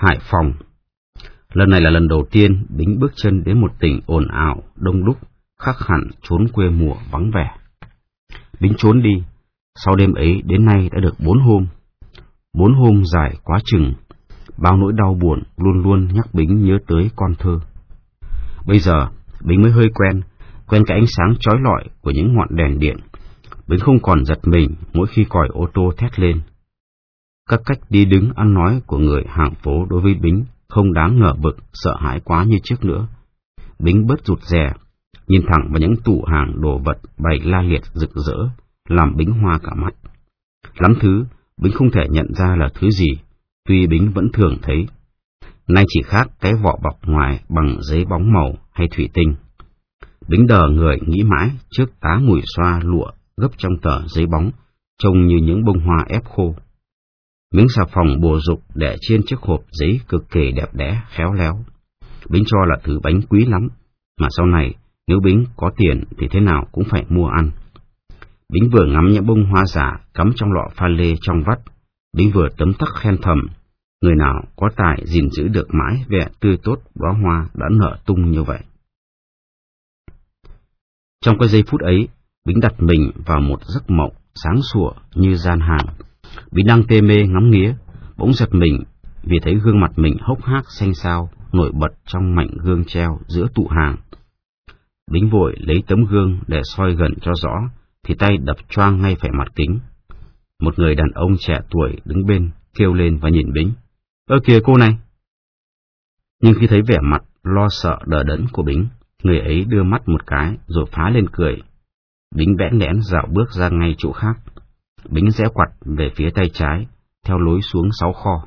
Hải Phòng Lần này là lần đầu tiên Bính bước chân đến một tỉnh ồn ào, đông đúc, khắc hẳn trốn quê mùa vắng vẻ. Bính trốn đi, sau đêm ấy đến nay đã được bốn hôm. Bốn hôm dài quá chừng, bao nỗi đau buồn luôn luôn nhắc Bính nhớ tới con thơ. Bây giờ, Bính mới hơi quen, quen cái ánh sáng trói lọi của những ngọn đèn điện. Bính không còn giật mình mỗi khi còi ô tô thét lên. Các cách đi đứng ăn nói của người hàng phố đối với Bính không đáng ngờ vực, sợ hãi quá như trước nữa. Bính bớt rụt rè, nhìn thẳng vào những tủ hàng đồ vật bày la liệt rực rỡ, làm Bính hoa cả mắt. Lắm thứ, Bính không thể nhận ra là thứ gì, tuy Bính vẫn thường thấy. Nay chỉ khác cái vỏ bọc ngoài bằng giấy bóng màu hay thủy tinh. Bính đờ người nghĩ mãi trước tá mùi xoa lụa gấp trong tờ giấy bóng, trông như những bông hoa ép khô. Miếng xà phòng bùa dục để trên chiếc hộp giấy cực kỳ đẹp đẽ, khéo léo. Bính cho là thứ bánh quý lắm, mà sau này nếu Bính có tiền thì thế nào cũng phải mua ăn. Bính vừa ngắm những bông hoa giả cắm trong lọ pha lê trong vắt, Bính vừa tấm tắc khen thầm, người nào có tài gìn giữ được mãi vẻ tươi tốt đóa hoa đã nở tung như vậy. Trong cái giây phút ấy, Bính đặt mình vào một giấc mộng sáng sủa như gian hàng vì đang tê mê ngắm nghía, bỗng giật mình vì thấy gương mặt mình hốc hác xanh xao, nổi bật trong mảnh gương treo giữa tụ hàng. Bính vội lấy tấm gương để soi gần cho rõ, thì tay đập choang ngay phải mặt kính. Một người đàn ông trẻ tuổi đứng bên, kêu lên và nhìn Bính. Ơ kìa cô này! Nhưng khi thấy vẻ mặt lo sợ đờ đẫn của Bính, người ấy đưa mắt một cái rồi phá lên cười. Bính vẽ lẽn dạo bước ra ngay chỗ khác. Bính rẽ quặt về phía tay trái, theo lối xuống sáu kho.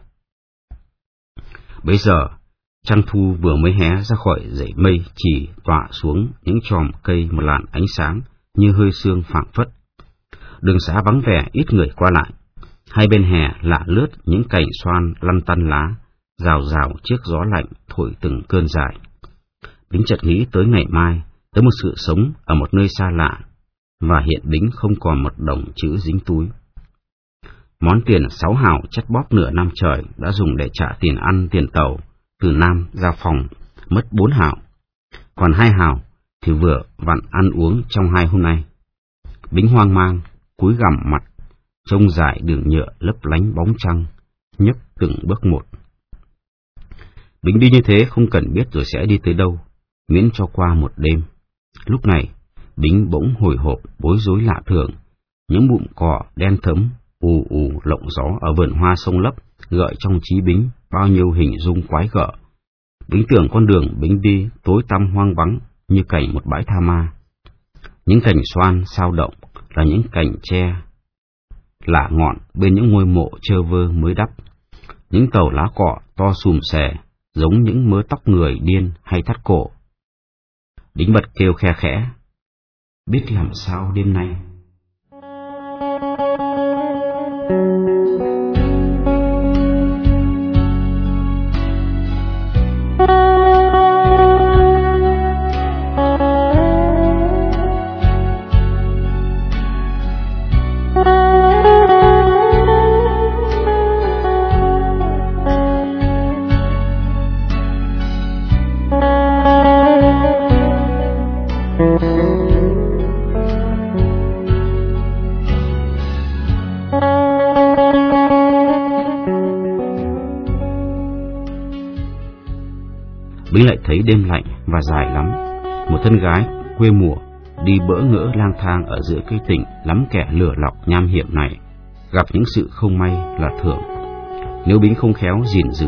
Bây giờ, Trăng thu vừa mới hé ra khỏi dãy mây chỉ tọa xuống những chòm cây một làn ánh sáng như hơi sương phảng phất. Đường xá vắng vẻ ít người qua lại. Hai bên hè lạ lướt những cành xoan lăn tăn lá, rào rào chiếc gió lạnh thổi từng cơn dài. Bính chợt nghĩ tới ngày mai, tới một sự sống ở một nơi xa lạ, và hiện đính không còn một đồng chữ dính túi. Món tiền sáu hào chất bóp nửa năm trời đã dùng để trả tiền ăn tiền tàu, từ Nam ra phòng, mất bốn hào. Còn hai hào thì vừa vặn ăn uống trong hai hôm nay. Bính hoang mang, cúi gằm mặt, trông dài đường nhựa lấp lánh bóng trăng, nhấc từng bước một. Bính đi như thế không cần biết rồi sẽ đi tới đâu, miễn cho qua một đêm. Lúc này, Bính bỗng hồi hộp, bối rối lạ thường, những bụm cỏ đen thấm, ù ù lộng gió ở vườn hoa sông lấp, gợi trong trí Bính bao nhiêu hình dung quái gở. Bính tưởng con đường Bính đi tối tăm hoang vắng như cảnh một bãi tha ma. Những cành xoan sao động là những cành tre lạ ngọn bên những ngôi mộ trơ vơ mới đắp. Những tàu lá cỏ to xùm xè giống những mớ tóc người điên hay thắt cổ. Bính bật kêu khe khẽ. Biết làm sao đêm nay? Bính lại thấy đêm lạnh và dài lắm. Một thân gái quê mùa đi bỡ ngỡ lang thang ở giữa cây tỉnh lắm kẻ lửa lọc nham hiểm này, gặp những sự không may là thường. Nếu Bính không khéo gìn giữ,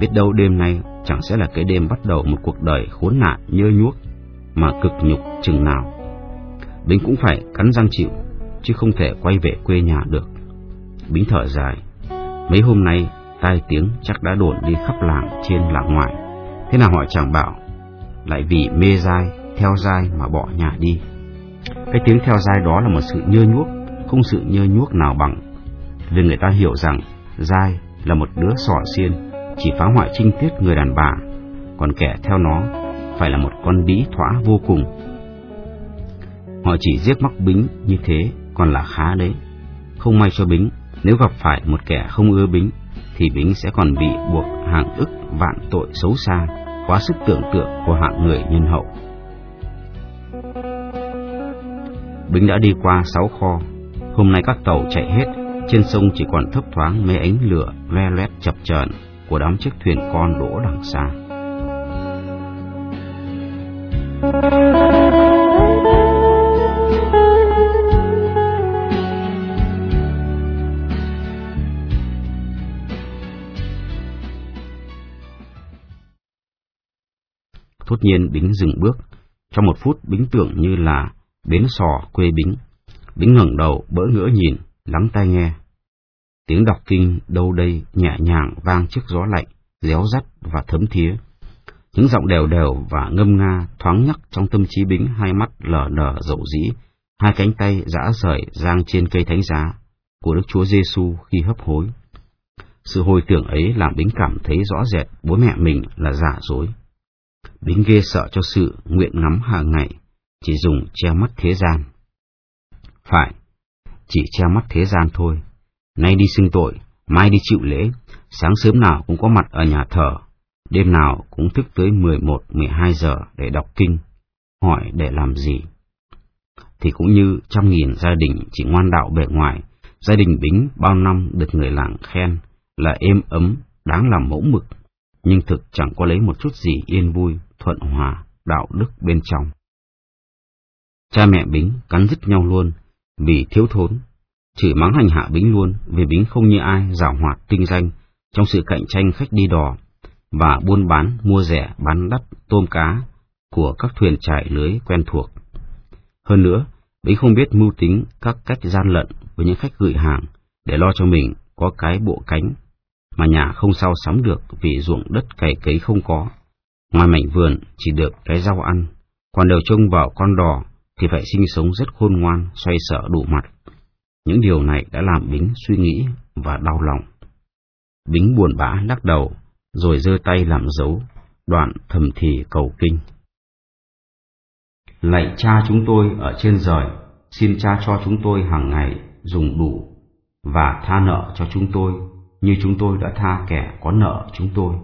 biết đâu đêm nay chẳng sẽ là cái đêm bắt đầu một cuộc đời khốn nạn nhơ nhuốc mà cực nhục chừng nào. Bính cũng phải cắn răng chịu, chứ không thể quay về quê nhà được. Bính thở dài, mấy hôm nay tai tiếng chắc đã đồn đi khắp làng trên làng ngoài Thế nào họ chẳng bảo, lại vì mê dai, theo dai mà bỏ nhà đi. Cái tiếng theo dai đó là một sự nhơ nhuốc, không sự nhơ nhuốc nào bằng. Vì người ta hiểu rằng dai là một đứa sỏ xiên, chỉ phá hoại trinh tiết người đàn bà, còn kẻ theo nó phải là một con đĩ thỏa vô cùng. Họ chỉ giết mắc Bính như thế còn là khá đấy. Không may cho Bính, nếu gặp phải một kẻ không ưa Bính, thì Bính sẽ còn bị buộc hàng ức vạn tội xấu xa, quá sức tưởng tượng của hạng người nhân hậu. Bính đã đi qua sáu kho, hôm nay các tàu chạy hết, trên sông chỉ còn thấp thoáng mấy ánh lửa ve loét chập chờn của đám chiếc thuyền con đỗ đằng xa. Thốt nhiên Bính dừng bước. Trong một phút Bính tưởng như là bến sò quê Bính. Bính ngẩng đầu bỡ ngỡ nhìn, lắng tai nghe. Tiếng đọc kinh đâu đây nhẹ nhàng vang trước gió lạnh, réo rắt và thấm thía. Những giọng đều đều và ngâm nga thoáng nhắc trong tâm trí Bính hai mắt lờ đờ dậu dĩ, hai cánh tay giã rời giang trên cây thánh giá của Đức Chúa Giêsu khi hấp hối. Sự hồi tưởng ấy làm Bính cảm thấy rõ rệt bố mẹ mình là giả dối. Bính ghê sợ cho sự nguyện ngắm hàng ngày, chỉ dùng che mắt thế gian. Phải, chỉ che mắt thế gian thôi. Nay đi xưng tội, mai đi chịu lễ, sáng sớm nào cũng có mặt ở nhà thờ, đêm nào cũng thức tới 11-12 giờ để đọc kinh, hỏi để làm gì. Thì cũng như trăm nghìn gia đình chỉ ngoan đạo bề ngoài, gia đình Bính bao năm được người làng khen là êm ấm, đáng làm mẫu mực, nhưng thực chẳng có lấy một chút gì yên vui, thuận hòa, đạo đức bên trong. Cha mẹ Bính cắn dứt nhau luôn, vì thiếu thốn, chỉ mắng hành hạ Bính luôn vì Bính không như ai giảo hoạt tinh danh trong sự cạnh tranh khách đi đò và buôn bán mua rẻ bán đắt tôm cá của các thuyền trại lưới quen thuộc. Hơn nữa, Bính không biết mưu tính các cách gian lận với những khách gửi hàng để lo cho mình có cái bộ cánh mà nhà không sao sắm được vì ruộng đất cày cấy không có. Ngoài mảnh vườn chỉ được cái rau ăn, còn đều trông vào con đò thì phải sinh sống rất khôn ngoan, xoay sở đủ mặt. Những điều này đã làm Bính suy nghĩ và đau lòng. Bính buồn bã lắc đầu, rồi giơ tay làm dấu, đoạn thầm thì cầu kinh. Lạy cha chúng tôi ở trên trời, xin cha cho chúng tôi hàng ngày dùng đủ và tha nợ cho chúng tôi như chúng tôi đã tha kẻ có nợ chúng tôi.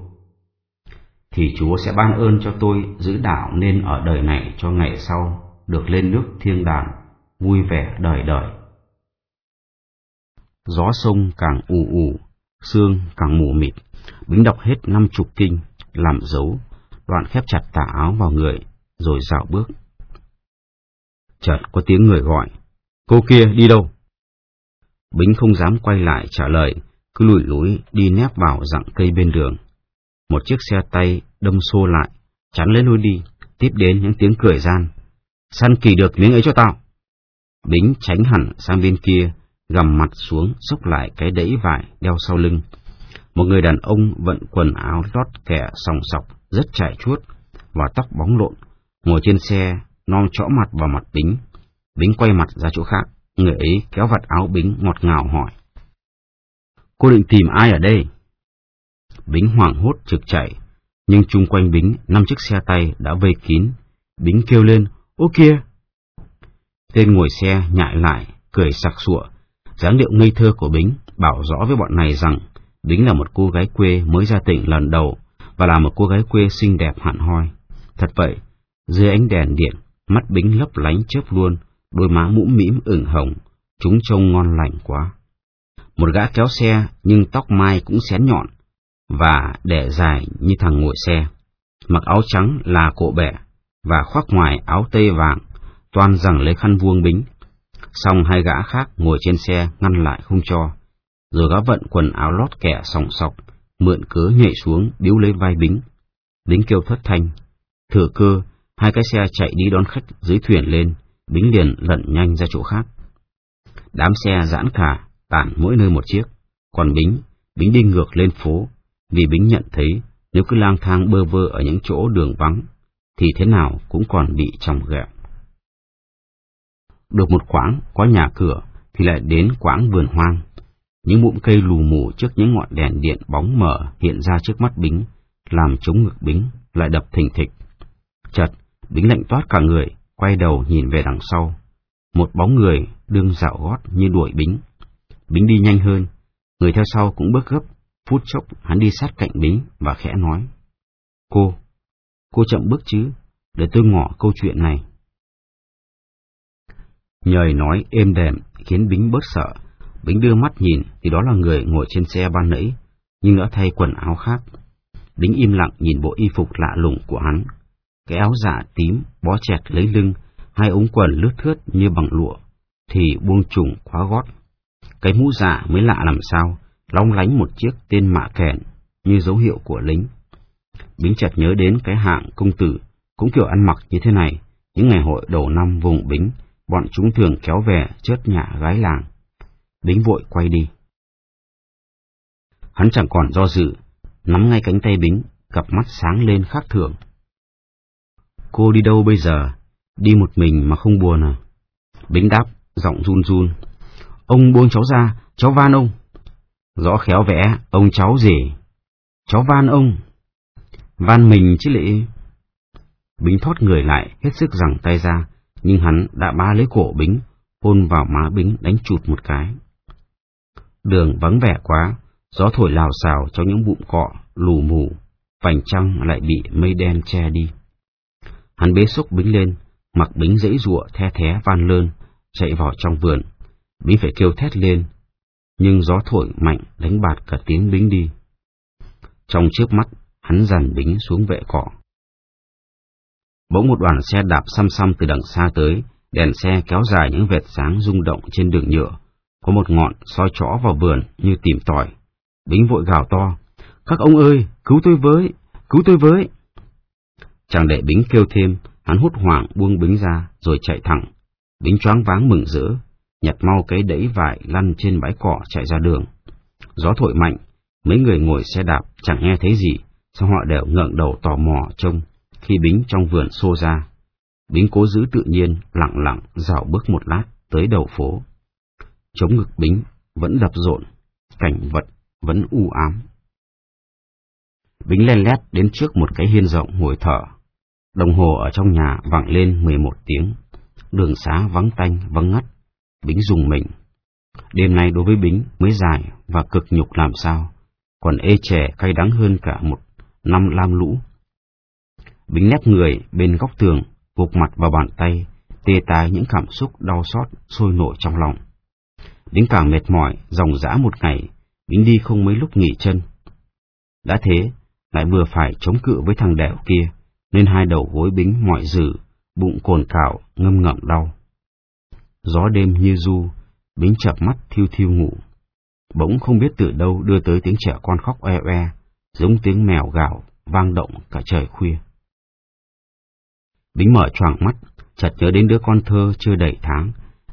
Thì Chúa sẽ ban ơn cho tôi giữ đạo nên ở đời này cho ngày sau được lên nước thiên đàng, vui vẻ đời đời. Gió sông càng ù ù, sương càng mù mịt, Bính đọc hết năm chục kinh, làm dấu, đoạn khép chặt tà áo vào người, rồi dạo bước. Chợt có tiếng người gọi, cô kia đi đâu? Bính không dám quay lại trả lời, cứ lùi lúi đi nép vào dặn cây bên đường. Một chiếc xe tay đâm xô lại, chắn lấy lối đi, tiếp đến những tiếng cười gian. Săn kỳ được miếng ấy cho tao. Bính tránh hẳn sang bên kia, gầm mặt xuống xốc lại cái đẫy vải đeo sau lưng. Một người đàn ông vận quần áo lót kẻ sòng sọc, rất chạy chuốt, và tóc bóng lộn, ngồi trên xe, non chõ mặt vào mặt Bính. Bính quay mặt ra chỗ khác, người ấy kéo vặt áo Bính ngọt ngào hỏi. Cô định tìm ai ở đây? Bính hoảng hốt trực chạy, nhưng chung quanh Bính năm chiếc xe tay đã vây kín. Bính kêu lên, ô kia! Tên ngồi xe nhại lại, cười sặc sụa. dáng điệu ngây thơ của Bính bảo rõ với bọn này rằng Bính là một cô gái quê mới ra tỉnh lần đầu và là một cô gái quê xinh đẹp hạn hoi. Thật vậy, dưới ánh đèn điện, mắt Bính lấp lánh chớp luôn, đôi má mũm mĩm ửng hồng, chúng trông ngon lành quá. Một gã kéo xe nhưng tóc mai cũng xén nhọn và để dài như thằng ngồi xe. Mặc áo trắng là cổ bẻ và khoác ngoài áo tê vàng, toan rằng lấy khăn vuông bính. Xong hai gã khác ngồi trên xe ngăn lại không cho, rồi gã vận quần áo lót kẻ sòng sọc, mượn cớ nhảy xuống điếu lấy vai bính. Bính kêu thất thanh. Thừa cơ, hai cái xe chạy đi đón khách dưới thuyền lên, bính liền lận nhanh ra chỗ khác. Đám xe giãn cả, tản mỗi nơi một chiếc, còn bính, bính đi ngược lên phố, vì bính nhận thấy nếu cứ lang thang bơ vơ ở những chỗ đường vắng, thì thế nào cũng còn bị chồng ghẹo. Được một quãng có nhà cửa thì lại đến quãng vườn hoang. Những mụn cây lù mù trước những ngọn đèn điện bóng mở hiện ra trước mắt Bính, làm chống ngực Bính lại đập thình thịch. Chợt, Bính lạnh toát cả người, quay đầu nhìn về đằng sau. Một bóng người đương dạo gót như đuổi Bính. Bính đi nhanh hơn, người theo sau cũng bước gấp, Phút chốc hắn đi sát cạnh Bính và khẽ nói. Cô, cô chậm bước chứ, để tôi ngỏ câu chuyện này. Nhời nói êm đềm khiến Bính bớt sợ. Bính đưa mắt nhìn thì đó là người ngồi trên xe ban nãy, nhưng đã thay quần áo khác. Bính im lặng nhìn bộ y phục lạ lùng của hắn. Cái áo dạ tím, bó chẹt lấy lưng, hai ống quần lướt thướt như bằng lụa, thì buông trùng khóa gót. Cái mũ dạ mới lạ làm sao, long lánh một chiếc tên mạ kèn, như dấu hiệu của lính. Bính chợt nhớ đến cái hạng công tử, cũng kiểu ăn mặc như thế này, những ngày hội đầu năm vùng Bính, bọn chúng thường kéo về chớt nhạ gái làng. Bính vội quay đi. Hắn chẳng còn do dự, nắm ngay cánh tay Bính, cặp mắt sáng lên khác thường. Cô đi đâu bây giờ? Đi một mình mà không buồn à? Bính đáp, giọng run run. Ông buông cháu ra, cháu van ông. Rõ khéo vẽ, ông cháu gì? Cháu van ông. Van mình chứ lị. Bính thoát người lại, hết sức giằng tay ra, nhưng hắn đã ba lấy cổ Bính, hôn vào má Bính đánh chụt một cái. Đường vắng vẻ quá, gió thổi lào xào trong những bụng cọ, lù mù, vành trăng lại bị mây đen che đi. Hắn bế xúc Bính lên, mặc Bính dãy ruộng the thé van lơn, chạy vào trong vườn. Bính phải kêu thét lên, nhưng gió thổi mạnh đánh bạt cả tiếng Bính đi. Trong trước mắt, hắn dàn Bính xuống vệ cỏ. Bỗng một đoàn xe đạp xăm xăm từ đằng xa tới, đèn xe kéo dài những vệt sáng rung động trên đường nhựa. Có một ngọn soi chõ vào vườn như tìm tỏi. Bính vội gào to. Các ông ơi, cứu tôi với, cứu tôi với. Chẳng để Bính kêu thêm, hắn hốt hoảng buông Bính ra, rồi chạy thẳng. Bính choáng váng mừng rỡ, nhặt mau cái đẫy vải lăn trên bãi cỏ chạy ra đường. Gió thổi mạnh, mấy người ngồi xe đạp chẳng nghe thấy gì, sau họ đều ngẩng đầu tò mò trông khi Bính trong vườn xô ra. Bính cố giữ tự nhiên, lặng lặng, dạo bước một lát, tới đầu phố. Chống ngực Bính vẫn đập rộn, cảnh vật vẫn u ám. Bính len lét đến trước một cái hiên rộng ngồi thở. Đồng hồ ở trong nhà vặn lên 11 tiếng. Đường xá vắng tanh, vắng ngắt. Bính dùng mình. Đêm nay đối với Bính mới dài và cực nhục làm sao, còn ê trẻ cay đắng hơn cả một năm lam lũ Bính nép người bên góc tường, gục mặt vào bàn tay, tê tái những cảm xúc đau xót sôi nổi trong lòng. Bính càng mệt mỏi, dòng dã một ngày, Bính đi không mấy lúc nghỉ chân. Đã thế, lại vừa phải chống cự với thằng đẻo kia, nên hai đầu gối Bính mỏi dữ, bụng cồn cào, ngâm ngậm đau. Gió đêm như du, Bính chập mắt thiêu thiêu ngủ. Bỗng không biết từ đâu đưa tới tiếng trẻ con khóc oe oe, giống tiếng mèo gào, vang động cả trời khuya. Bính mở choàng mắt, chợt nhớ đến đứa con thơ chưa đầy tháng,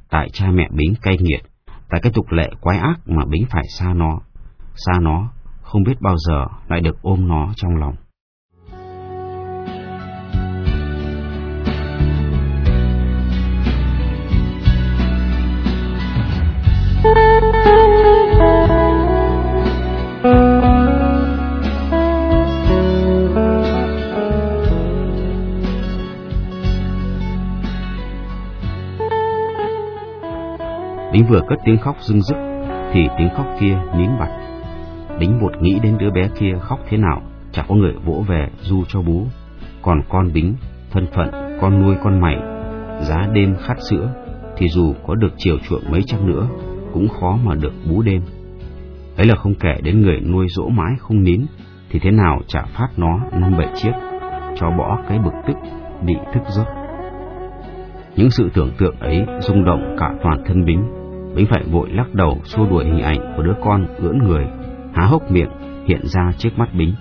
tại cha mẹ Bính cay nghiệt, tại cái tục lệ quái ác mà Bính phải xa nó, xa nó, không biết bao giờ lại được ôm nó trong lòng. Vừa cất tiếng khóc rưng rức, thì tiếng khóc kia nín bặt. Đính bột nghĩ đến đứa bé kia khóc thế nào, chả có người vỗ về du cho bú. Còn con Bính, thân phận, con nuôi con mày, giá đêm khát sữa, thì dù có được chiều chuộng mấy chăng nữa, cũng khó mà được bú đêm. Ấy là không kể đến người nuôi dỗ mãi không nín, thì thế nào chả phát nó năm bảy chiếc, cho bỏ cái bực tức, bị thức giấc. Những sự tưởng tượng ấy rung động cả toàn thân Bính Bính phải vội lắc đầu xua đuổi hình ảnh của đứa con ưỡn người, há hốc miệng hiện ra trước mắt Bính.